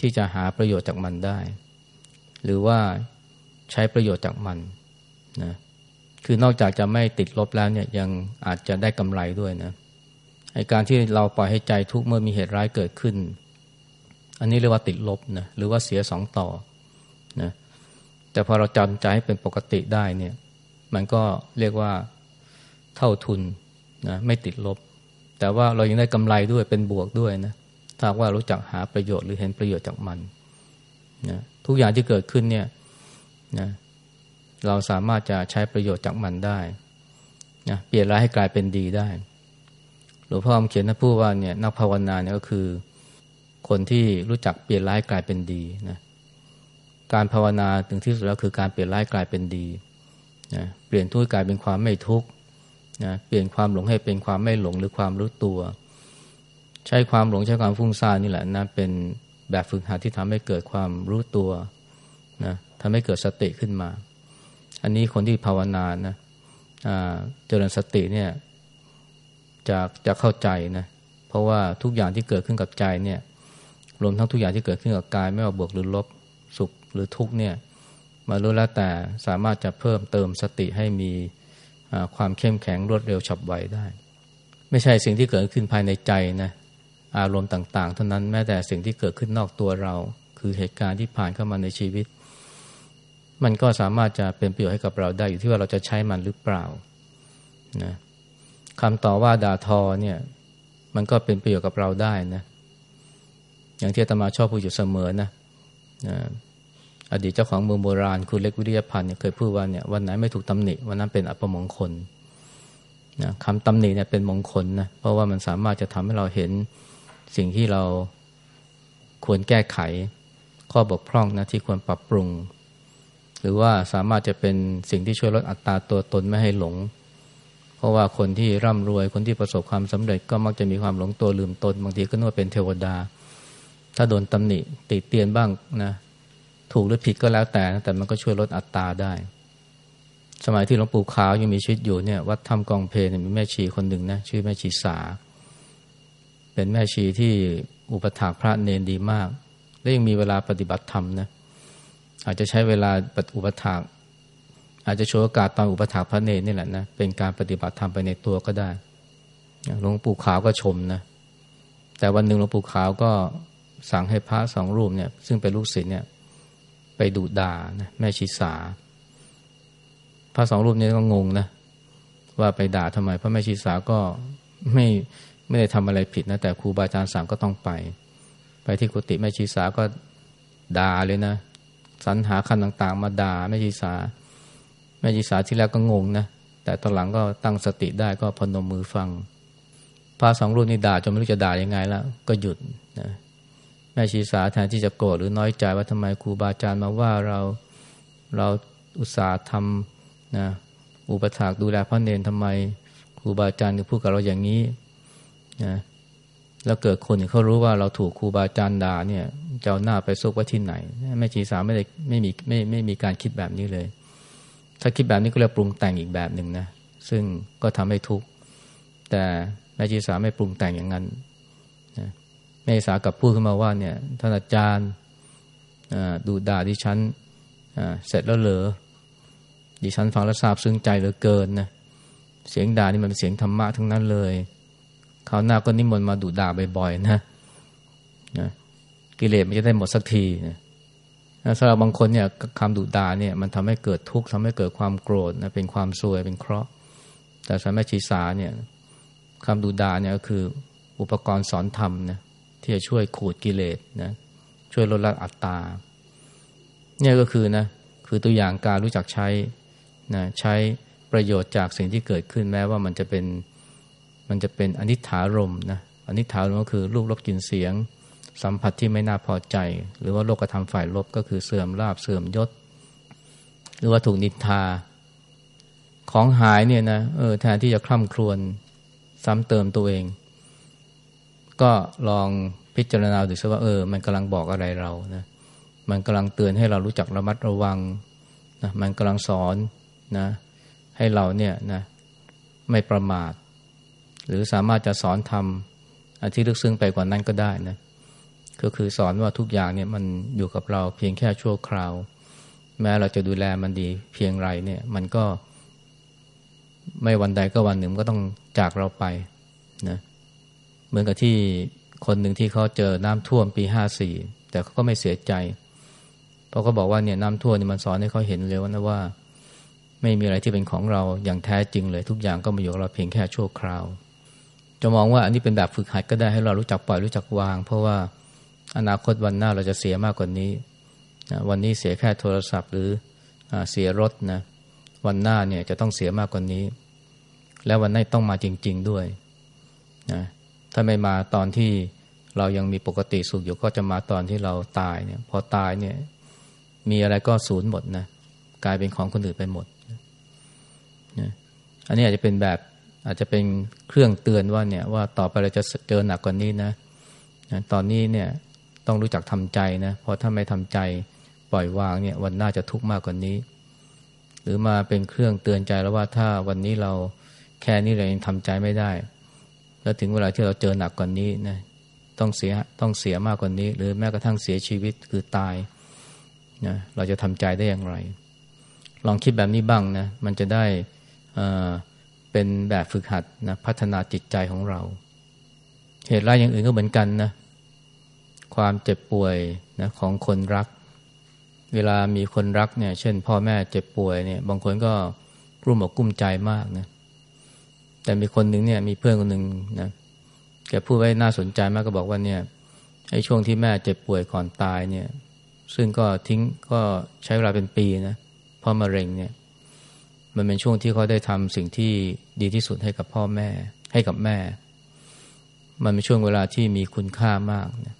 Speaker 1: ที่จะหาประโยชน์จากมันได้ หรือว่าใช้ประโยชน์จากมันนะคือนอกจากจะไม่ติดลบแล้วเนี่ยยังอาจจะได้กำไรด้วยนะไอการที่เราปล่อยให้ใจทุกเมื่อมีเหตุร้ายเกิดขึ้น อันนี้เรียกว่าติดลบนะหรือว่าเสียสองต่อนะแต่พอเราจำใจให้เป็นปกติได้เนี่ย มันก็เรียกว่าเท่าทุนนะไม่ติดลบ แต่ว่าเรายังได้กำไรด้วยเป็นบวกด้วยนะถ้าว่ารู้จักหาประโยชน์หรือเห็นประโยชน์จากมันนะทุกอย่างที่เกิดขึ้นเนี่ยนะเราสามารถจะใช้ประโยชน์จากมันได้นะเปลี่ยนร้ายให้กลายเป็นดีได้หลวงพ่อเขียนท่านพูดว่าเนี่ยนักภาวนาเนี่ยก็คือ คนที่รู้จักเปลี่ยนร้ายกลายเป็นดีนะการภาวนาถึงที่สุดแล้วคือการเปลี่ยนร้ายกลายเป็นดี นะเปลี่ยนทุกข์กลายเป็นความไม่ทุกข์นะเปลี่ยนความหลงให้เป็นความไม่หลงหรือความรู้ตัว ใช้ความหลงใช้ความฟุ้งซ่านนี่แหละนะเป็นแบบฝึกหัดที่ทำให้เกิดความรู้ตัวนะทำให้เกิดสติขึ้นมา อันนี้คนที่ภาวนานะเจริญสติเนี่ยจะจะเข้าใจนะเพราะว่าทุกอย่างที่เกิดขึ้นกับใจเนี่ยรวมทั้งทุกอย่างที่เกิดขึ้นกับกายไม่ว่าบวกหรือลบสุขหรือทุกเนี่ย มารู้แล้วแต่สามารถจะเพิ่มเติมสติให้มีความเข้มแข็งรวดเร็วฉับไวได้ ไม่ใช่สิ่งที่เกิดขึ้นภายในใจนะอารมณ์ต่าง ๆ เท่านั้นแม้แต่สิ่งที่เกิดขึ้นนอกตัวเรา คือเหตุการณ์ที่ผ่านเข้ามาในชีวิต มันก็สามารถจะเป็นประโยชน์ให้กับเราได้อยู่ที่ว่าเราจะใช้มันหรือเปล่านะคำต่อว่าด่าทอเนี่ยมันก็เป็นประโยชน์กับเราได้นะอย่างที่ตมาชอบพูดอยู่เสมอนะนะ อดีตเจ้าของเมืองโบราณคุณเล็กวิริยพันธ์เนี่ยเคยพูดว่าเนี่ยวันไหนไม่ถูกตำหนิวันนั้นเป็นอัปมงคลนะคำตำหนิเนี่ยเป็นมงคลนะเพราะว่ามันสามารถจะทำให้เราเห็นสิ่งที่เราควรแก้ไข ข้อบกพร่องนะที่ควรปรับปรุง หรือว่าสามารถจะเป็นสิ่งที่ช่วยลดอัตราตัวตนไม่ให้หลง เพราะว่าคนที่ร่ำรวยคนที่ประสบความสำเร็จก็มักจะมีความหลงตัวลืมตน บางทีก็นึกว่าเป็นเทวดา ถ้าโดนตำหนิติเตียนบ้างนะ ถูกหรือผิดก็แล้วแต่แต่มันก็ช่วยลดอัตราได้ สมัยที่หลวงปู่ขาวยังมีชีวิตอยู่เนี่ย วัดถ้ำกองเพลเนี่ยมีแม่ชีคนหนึ่งนะชื่อแม่ชีสา เป็นแม่ชีที่อุปถากพระเนนดีมาก และยังมีเวลาปฏิบัติธรรมนะอาจจะใช้เวลาปฏิอุปถาก อาจจะโชว์โอกาสตอนอุปถากพระเนรนี่แหละนะเป็นการปฏิบัติธรรมไปในตัวก็ได้หลวงปู่ขาวก็ชมนะแต่วันหนึ่งหลวงปู่ขาวก็สั่งให้พระสองรูปเนี่ย ซึ่งเป็นลูกศิษย์เนี่ย ไปดูด่านะแม่ชีสาพระสองรูปนี้ก็งงนะว่าไปด่าทำไม พระแม่ชีสาก็ไม่ไม่ได้ทำอะไรผิดนะ แต่ครูบาอาจารย์สั่งก็ต้องไป ไปที่กุฏิแม่ชีสาก็ด่าเลยนะสรรหาคำต่าง ๆ มาด่าแม่ชีสาแม่ชีสาที่แรกก็งงนะแต่ตอนหลังก็ตั้งสติได้ก็พนมมือฟังพระสองรูปนี่ด่าจนไม่รู้จะด่ายังไงแล้ว ก็หยุดนะ แม่ชีสาแทนที่จะโกรธหรือน้อยใจว่าทำไมครูบาอาจารย์มาว่าเราเราอุตส่าห์ทำนะอุปถากดูแลพระเนนทำไมครูบาอาจารย์ถึงพูดกับเราอย่างนี้นะแล้วเกิดคนเขารู้ว่าเราถูกครูบาอาจารย์ด่าเนี่ยจะเอาหน้าไปซุกไว้ที่ไหนแม่ชีสาไม่ได้ไม่มีไม่ไม่มีการคิดแบบนี้เลย ถ้าคิดแบบนี้ก็เรียกปรุงแต่งอีกแบบหนึ่งนะซึ่งก็ทำให้ทุกข์แต่แม่ชีสาไม่ปรุงแต่งอย่างนั้น แม่สากับพูดขึ้นมาว่าเนี่ยท่านอาจารย์ดูด่าดิฉันเสร็จแล้วเหรอดิฉันฟังแล้วซาบซึ้งใจเหลือเกินนะเสียงด่านี่มันเป็นเสียงธรรมะทั้งนั้นเลยคราวหน้าก็นิมนต์มาดูด่าบ่อยๆนะนะกิเลสมันจะได้หมดสักทีนะสำหรับบางคนเนี่ยคำดุด่าเนี่ยมันทำให้เกิดทุกข์ทำให้เกิดความโกรธนะเป็นความซวยเป็นเคราะห์ แต่สมัยชีสาเนี่ยคำดูด่าเนี่ยก็คืออุปกรณ์สอนธรรมนะ ที่จะช่วยขูดกิเลสนะช่วยลดละอัตตาเนี่ยก็คือนะคือตัวอย่างการรู้จักใช้นะใช้ประโยชน์จากสิ่งที่เกิดขึ้นแม้ว่ามันจะเป็นมันจะเป็นอนิถารมนะอนิถารมก็คือรูปรบกลิ่นเสียง สัมผัสที่ไม่น่าพอใจ หรือว่าโลกธรรมฝ่ายลบก็คือเสื่อมลาบเสื่อมยศ หรือว่าถูกนินทา ของหายเนี่ยนะเออแทนที่จะคล่ำครวญซ้ำเติมตัวเอง ก็ลองพิจารณาดูซิว่าเออ มันกำลังบอกอะไรเรานะมันกำลังเตือนให้เรารู้จักระมัดระวังนะมันกำลังสอนนะให้เราเนี่ยนะไม่ประมาท หรือสามารถจะสอนทำอันที่ลึกซึ้งไปกว่านั้นก็ได้นะก็คือสอนว่าทุกอย่างเนี่ยมันอยู่กับเราเพียงแค่ชั่วคราว แม้เราจะดูแลมันดีเพียงไรเนี่ย มันก็ ไม่วันใดก็วันหนึ่งก็ต้องจากเราไปนะเมือนกับที่คนหนึ่งที่เขาเจอน้ำท่วมปีห้าสี่แต่เขาก็ไม่เสียใจ เพราะเขาบอกว่าเนี่ยน้ำท่วมนี่มันสอนให้เขาเห็นเลยว่านะว่า ไม่มีอะไรที่เป็นของเราอย่างแท้จริงเลย ทุกอย่างก็มาอยู่กับเราเพียงแค่ชั่วคราว จะมองว่าอันนี้เป็นแบบฝึกหัดก็ได้ให้เรารู้จักปล่อยรู้จักวาง เพราะว่าอนาคตวันหน้าเราจะเสียมากกว่านี้วันนี้เสียแค่โทรศัพท์หรืออเสียรถนะวันหน้าเนี่ยจะต้องเสียมากกว่านี้ แล้ววันนั้นต้องมาจริง ๆด้วยนะ ถ้าไม่มาตอนที่เรายังมีปกติสุขอยู่ก็จะมาตอนที่เราตายเนี่ย พอตายเนี่ย มีอะไรก็สูญหมดนะกลายเป็นของคนอื่นไปหมดนะอันนี้อาจจะเป็นแบบอาจจะเป็นเครื่องเตือนว่าเนี่ยว่าต่อไปเราจะเจอหนักกว่านี้นะนะตอนนี้เนี่ยต้องรู้จักทำใจนะเพราะถ้าไม่ทำใจปล่อยวางเนี่ยวันหน้าจะทุกข์มากกว่านี้ หรือมาเป็นเครื่องเตือนใจแล้วว่าถ้าวันนี้เราแค่นี้เรายังทำใจไม่ได้ แล้วถึงเวลาที่เราเจอหนักกว่านนี้นะต้องเสียต้องเสียมากกว่านี้ หรือแม้กระทั่งเสียชีวิตคือตายนะเราจะทำใจได้อย่างไร ลองคิดแบบนี้บ้างนะมันจะได้เป็นแบบฝึกหัดนะพัฒนาจิตใจของเรา เหตุร้ายอย่างอื่นก็เหมือนกันนะความเจ็บป่วยนะของคนรัก เวลามีคนรักเนี่ย เช่น พ่อแม่เจ็บป่วยเนี่ย บางคนก็รุ่มอกกุ้มใจมากนะ แต่มีคนหนึ่งเนี่ยมีเพื่อนคนหนึ่งนะแกพูดไว้น่าสนใจมากก็บอกว่าเนี่ยไอ้ช่วงที่แม่เจ็บป่วยก่อนตายเนี่ย ซึ่งก็ทิ้งก็ใช้เวลาเป็นปีนะเพราะมะเร็งเนี่ย มันเป็นช่วงที่เขาได้ทำสิ่งที่ดีที่สุดให้กับพ่อแม่ ให้กับแม่ มันเป็นช่วงเวลาที่มีคุณค่ามากนะ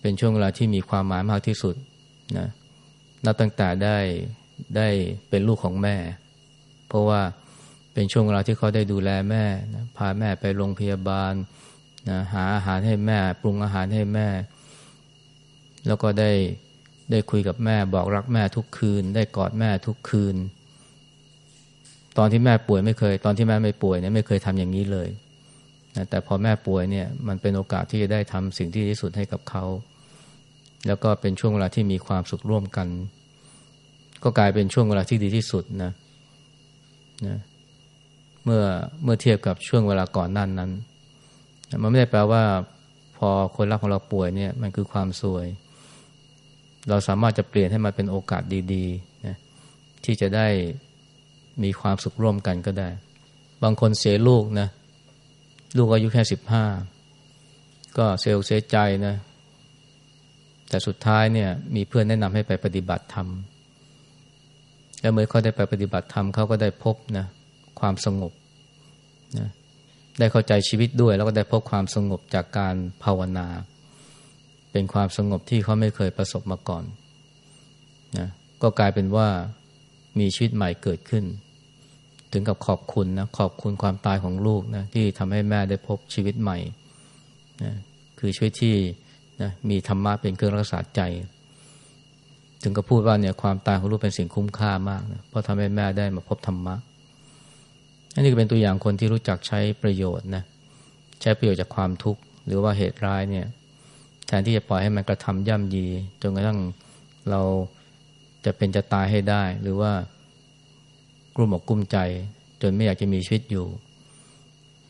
Speaker 1: เป็นช่วงเวลาที่มีความหมายมากที่สุดนะนับตั้งแต่ได้ได้เป็นลูกของแม่ เพราะว่า เป็นช่วงเวลาที่เขาได้ดูแลแม่นะพาแม่ไปโรงพยาบาลนะหาอาหารให้แม่ ปรุงอาหารให้แม่ แล้วก็ได้ได้คุยกับแม่บอกรักแม่ทุกคืน ได้กอดแม่ทุกคืน ตอนที่แม่ป่วยไม่เคย ตอนที่แม่ไม่ป่วยเนี่ยไม่เคยทำอย่างนี้เลยนะแต่พอแม่ป่วยเนี่ยมันเป็นโอกาสที่จะได้ทำสิ่งที่ดีที่สุดให้กับเขา แล้วก็เป็นช่วงเวลาที่มีความสุขร่วมกัน ก็กลายเป็นช่วงเวลาที่ดีที่สุดนะนะ เมื่อเมื่อเทียบกับช่วงเวลาก่อนนั้นนั้น มันไม่ได้แปลว่า พอคนรักของเราป่วยเนี่ยมันคือความสวย เราสามารถจะเปลี่ยนให้มันเป็นโอกาสดีๆนะที่จะได้มีความสุขร่วมกันก็ได้ บางคนเสียลูกนะ ลูกอายุแค่สิบห้าก็เสียอกเสียใจนะ แต่สุดท้ายเนี่ย มีเพื่อนแนะนำให้ไปปฏิบัติธรรมแล้วเมื่อเขาได้ไปปฏิบัติธรรมเขาก็ได้พบนะ ความสงบนะได้เข้าใจชีวิตด้วย แล้วก็ได้พบความสงบจากการภาวนา เป็นความสงบที่เขาไม่เคยประสบมาก่อนนะก็กลายเป็นว่ามีชีวิตใหม่เกิดขึ้น ถึงกับขอบคุณนะขอบคุณความตายของลูกนะที่ทำให้แม่ได้พบชีวิตใหม่นะคือชีวิตที่นะมีธรรมะเป็นเครื่องรักษาใจ ถึงก็พูดว่าเนี่ยความตายของลูกเป็นสิ่งคุ้มค่ามากนะเพราะทำให้แม่ได้มาพบธรรมะ อันนี้ก็เป็นตัวอย่างคนที่รู้จักใช้ประโยชน์นะใช้ประโยชน์จากความทุกข์หรือว่าเหตุร้ายเนี่ยแทนที่จะปล่อยให้มันกระทำย่ำยีจนกระทั่งเราจะเป็นจะตายให้ได้ หรือว่ากลุ่มอกกุ้มใจ จนไม่อยากจะมีชีวิตอยู่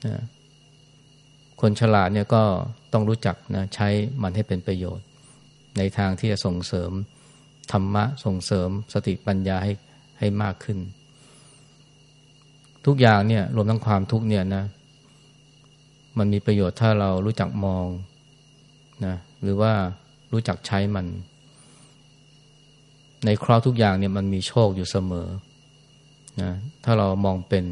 Speaker 1: นะคนฉลาดเนี่ยก็ต้องรู้จักนะใช้มันให้เป็นประโยชน์ ในทางที่จะส่งเสริมธรรมะส่งเสริมสติปัญญาให้ให้มากขึ้น ทุกอย่างเนี่ยรวมทั้งความทุกเนี่ยนะ มันมีประโยชน์ถ้าเรารู้จักมองนะหรือว่ารู้จักใช้มัน ในคราวทุกอย่างเนี่ยมันมีโชคอยู่เสมอนะถ้าเรามองเป็น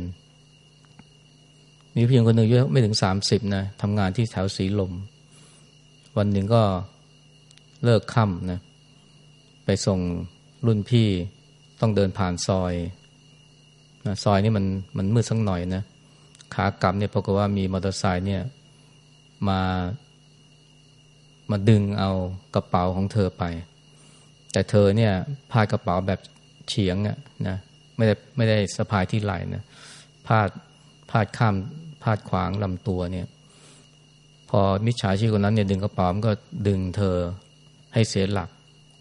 Speaker 1: มีเพียงคนหนึ่งอายุไม่ถึงสามสิบนะทำงานที่แถวสีลม วันหนึ่งก็เลิกค่ำนะไปส่งรุ่นพี่ต้องเดินผ่านซอย ซอยนี่มันมันมืดสักหน่อยนะขากลับเนี่ยปรากฏว่ามีมอเตอร์ไซค์เนี่ยมามาดึงเอากระเป๋าของเธอไป แต่เธอเนี่ยพาดกระเป๋าแบบเฉียงอะนะไม่ได้ไม่ได้สะพายที่ไหล่นะพาดพาดข้ามพาดขวางลำตัวเนี่ย พอมิจฉาชีพคนนั้นเนี่ยดึงกระเป๋ามันก็ดึงเธอให้เสียหลัก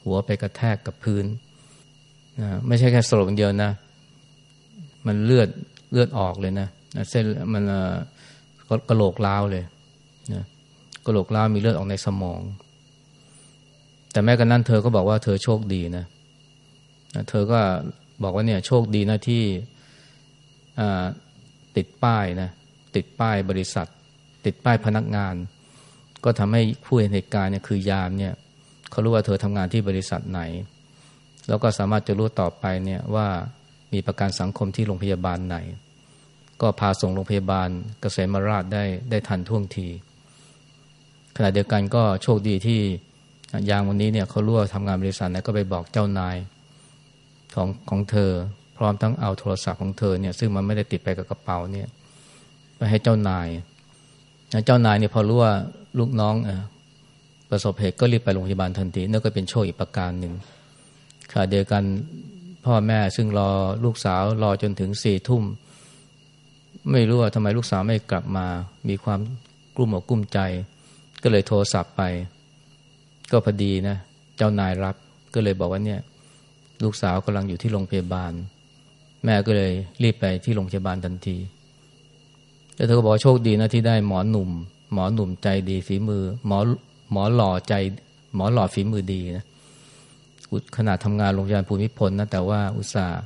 Speaker 1: หัวไปกระแทกกับพื้นนะไม่ใช่แค่สลบเดียวนะ มันเลือดเลือดออกเลยนะเส้นมันกระโหลกล้าวเลยนะกระโหลกล้าวมีเลือดออกในสมอง แต่แม้กระนั้นเธอก็บอกว่าเธอโชคดีนะเธอก็บอกว่าเนี่ยโชคดีนะที่ติดป้ายนะติดป้ายบริษัท ติดป้ายพนักงาน ก็ทำให้ผู้เห็นเหตุการณ์เนี่ยคือยามเนี่ยเขารู้ว่าเธอทำงานที่บริษัทไหน แล้วก็สามารถจะรู้ต่อไปเนี่ยว่า มีประกันสังคมที่โรงพยาบาลไหน ก็พาส่งโรงพยาบาลเกษมราชได้ได้ทันท่วงที ขณะเดียวกันก็โชคดีที่ยามวันนี้เนี่ยเขารู้ว่าทำงานบริษัทนะก็ไปบอกเจ้านายของของเธอ พร้อมทั้งเอาโทรศัพท์ของเธอเนี่ยซึ่งมันไม่ได้ติดไปกับกระเป๋าเนี่ยไปให้เจ้านายเจ้านายเนี่ยพอรู้ว่าลูกน้องอประสบเหตุก็รีบไปโรงพยาบาลทันทีนั่นก็เป็นโชคอีกประการหนึ่งขณะเดียวกัน พ่อแม่ซึ่งรอลูกสาวรอจนถึงสี่ทุ่ม ไม่รู้ว่าทำไมลูกสาวไม่กลับมา มีความกลุ้มอกกลุ้มใจ ก็เลยโทรศัพท์ไป ก็พอดีนะ เจ้านายรับก็เลยบอกว่าเนี่ย ลูกสาวกำลังอยู่ที่โรงพยาบาล แม่ก็เลยรีบไปที่โรงพยาบาลทันทีแล้วเธอก็บอกโชคดีนะที่ได้หมอหนุ่ม หมอหนุ่มใจดีฝีมือ หมอหมอหล่อใจ หมอหล่อฝีมือดีนะ ขนาดทำงานโรงพยาบาลภูมิพลนะแต่ว่าอุตส่าห์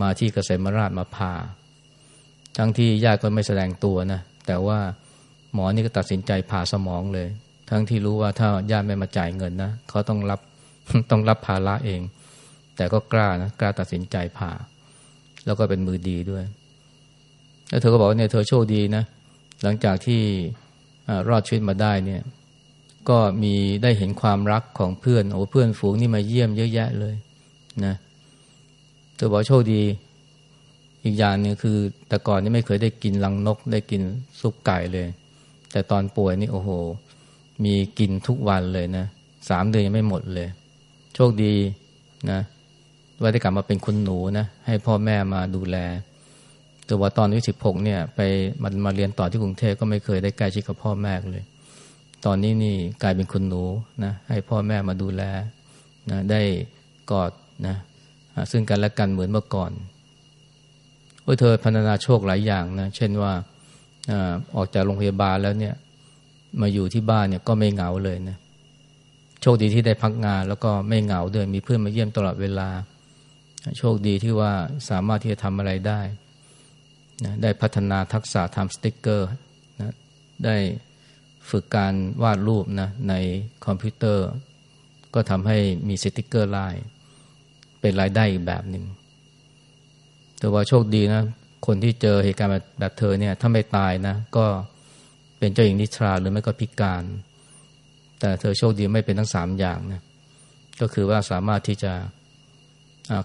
Speaker 1: มาที่เกษมราชมาผ่าทั้งที่ญาติก็ไม่แสดงตัวนะแต่ว่าหมอนี่ก็ตัดสินใจผ่าสมองเลย ทั้งที่รู้ว่าถ้าญาติไม่มาจ่ายเงินนะเขาต้องรับต้องรับภาระเอง แต่ก็กล้านะกล้าตัดสินใจผ่า แล้วก็เป็นมือดีด้วย แล้วเธอก็บอกว่าเนี่ยเธอโชคดีนะหลังจากที่รอดชีวิตมาได้เนี่ย ก็มีได้เห็นความรักของเพื่อนโอ้เพื่อนฝูงนี่มาเยี่ยมเยอะแยะเลยนะเธอบอกโชคดี อีกอย่างนึงคือ แต่ก่อนนี่ไม่เคยได้กินลังนก ได้กินซุปไก่เลย แต่ตอนป่วยนี่โอ้โห มีกินทุกวันเลยนะสามเดือนยังไม่หมดเลย โชคดีนะว่าได้กลับมาเป็นคุณหนูนะให้พ่อแม่มาดูแลแต่ว่าตอนอายุสิบหกเนี่ย ไปมันมาเรียนต่อที่กรุงเทพก็ไม่เคยได้ใกล้ชิดกับพ่อแม่เลย ตอนนี้นี่กลายเป็นคุณหนูนะให้พ่อแม่มาดูแลนะได้กอดนะซึ่งกันและกันเหมือนเมื่อก่อนโอ้ยเธอพัฒนาโชคหลายอย่างนะเช่นว่าออกจากโรงพยาบาลแล้วเนี่ย มาอยู่ที่บ้านเนี่ยก็ไม่เหงาเลยนะโชคดีที่ได้พักงาน แล้วก็ไม่เหงาด้วยมีเพื่อนมาเยี่ยมตลอดเวลา โชคดีที่ว่าสามารถที่จะทำอะไรได้นะได้พัฒนาทักษะทำสติกเกอร์นะได้ ฝึกการวาดรูปนะในคอมพิวเตอร์ ก็ทำให้มีสติกเกอร์ลาย เป็นรายได้อีกแบบหนึ่งแต่ว่าโชคดีนะ คนที่เจอเหตุการณ์แบบเธอเนี่ย ถ้าไม่ตายนะ ก็เป็นเจ้าหญิงนิทราหรือไม่ก็พิการ แต่เธอโชคดีไม่เป็นทั้งสามอย่างนะก็คือว่าสามารถที่จะ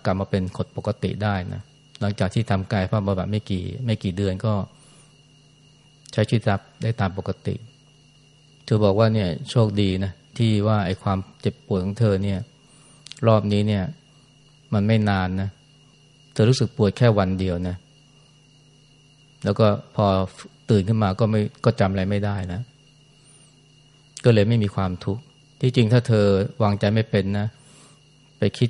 Speaker 1: กลับมาเป็นคนปกติได้นะหลังจากที่ทำกายภาพบำบัดไม่กี่ ไม่กี่เดือนก็ใช้ชีวิตได้ตามปกติ ธอบอกว่าเนี่ยโชคดีนะที่ว่าไอ้ความเจ็บปวดของเธอเนี่ย รอบนี้เนี่ย มันไม่นานนะเธอรู้สึกปวดแค่วันเดียวนะ แล้วก็พอตื่นขึ้นมาก็ไม่ก็จำอะไรไม่ได้นะก็เลยไม่มีความทุกข์ที่จริงถ้าเธอวางใจไม่เป็นนะ ไปคิด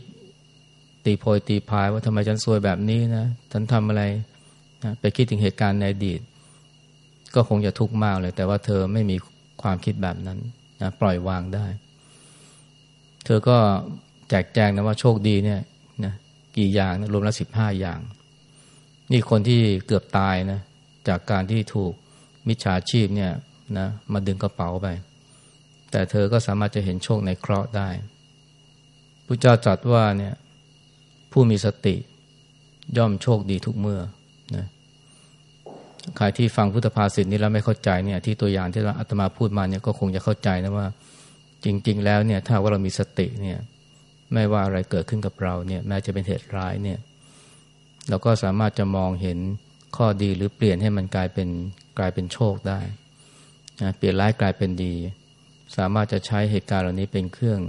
Speaker 1: ตีโพยตีพายว่าทำไมฉันซวยแบบนี้นะฉันทำอะไรนะไปคิดถึงเหตุการณ์ในอดีต ก็คงจะทุกข์มากเลย แต่ว่าเธอไม่มี ความคิดแบบนั้นนะปล่อยวางได้ เธอก็แจกแจงนะว่าโชคดีเนี่ยนะกี่อย่างนะรวมแล้วสิบห้าอย่าง นี่คนที่เกือบตายนะจากการที่ถูกมิจฉาชีพเนี่ยนะมาดึงกระเป๋าไป แต่เธอก็สามารถจะเห็นโชคในเคราะห์ได้พระเจ้าตรัสว่าเนี่ยผู้มีสติย่อมโชคดีทุกเมื่อ ใครที่ฟังพุทธภาษิตนี้แล้วไม่เข้าใจเนี่ยที่ตัวอย่างที่อาตมาพูดมาเนี่ยก็คงจะเข้าใจนะว่า จริง ๆ แล้วเนี่ยถ้าว่าเรามีสติเนี่ยไม่ว่าอะไรเกิดขึ้นกับเราเนี่ยแม้จะเป็นเหตุร้ายเนี่ยเราก็สามารถจะมองเห็นข้อดีหรือเปลี่ยนให้มันกลายเป็นกลายเป็นโชคได้นะเปลี่ยนร้ายกลายเป็นดี สามารถจะใช้เหตุการณ์เหล่านี้เป็นเครื่อง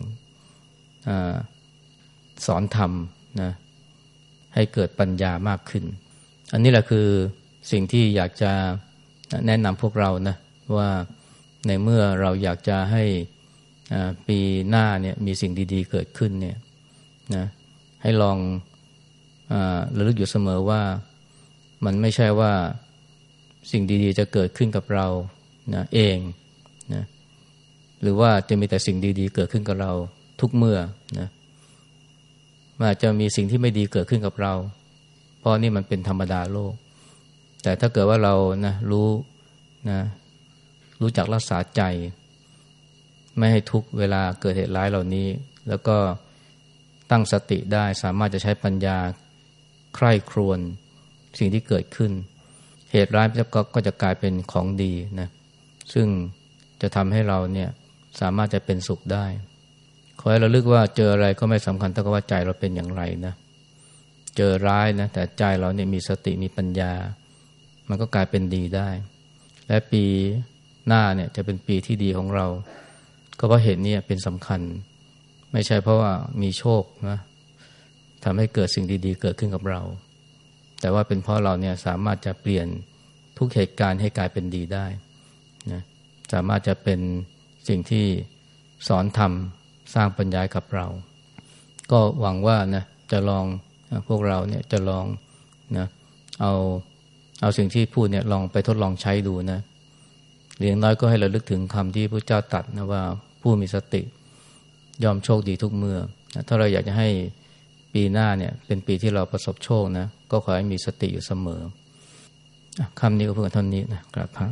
Speaker 1: อสอนธรรมนะให้เกิดปัญญามากขึ้น อันนี้แหละคือ สิ่งที่อยากจะแนะนำพวกเรานะว่าในเมื่อเราอยากจะให้ปีหน้าเนี่ยมีสิ่งดีๆเกิดขึ้นเนี่ยนะให้ลองระลึกอยู่เสมอว่ามันไม่ใช่ว่าสิ่งดีๆจะเกิดขึ้นกับเรานะเองนะหรือว่าจะมีแต่สิ่งดีๆ เกิดขึ้นกับเราทุกเมื่อนะมันอาจจะมีสิ่งที่ไม่ดีเกิดขึ้นกับเรา เพราะนี่มันเป็นธรรมดาโลก แต่ถ้าเกิดว่าเรานะรู้นะรู้จักรักษาใจ ไม่ให้ทุกเวลาเกิดเหตุร้ายเหล่านี้ แล้วก็ตั้งสติได้สามารถจะใช้ปัญญาใคร่ครวญสิ่งที่เกิดขึ้น เหตุร้ายก็ก็จะกลายเป็นของดีนะซึ่งจะทำให้เราเนี่ยสามารถจะเป็นสุขได้ ขอให้เราลึกว่าเจออะไรก็ไม่สำคัญเท่ากับว่าใจเราเป็นอย่างไรนะ เจอร้ายนะแต่ใจเราเนี่ยมีสติมีปัญญา มันก็กลายเป็นดีได้ และปีหน้าเนี่ยจะเป็นปีที่ดีของเรา ก็เพราะเหตุนี้เป็นสำคัญ ไม่ใช่เพราะว่ามีโชคนะทำให้เกิดสิ่งดีๆ เกิดขึ้นกับเรา แต่ว่าเป็นเพราะเราเนี่ยสามารถจะเปลี่ยนทุกเหตุการณ์ให้กลายเป็นดีได้นะสามารถจะเป็นสิ่งที่สอนทำสร้างปัญญากับเรา ก็หวังว่านะจะลองพวกเราเนี่ยจะลองนะเอา เอาสิ่งที่พูดเนี่ยลองไปทดลองใช้ดูนะเรียงน้อยก็ให้เราลึกถึงคำที่พระเจ้าตัดนะว่าผู้มีสติยอมโชคดีทุกเมื่อ ถ้าเราอยากจะให้ปีหน้าเนี่ยเป็นปีที่เราประสบโชคนะ ก็ขอให้มีสติอยู่เสมอคำนี้ก็เพื่อเท่านี้นะกราบพระ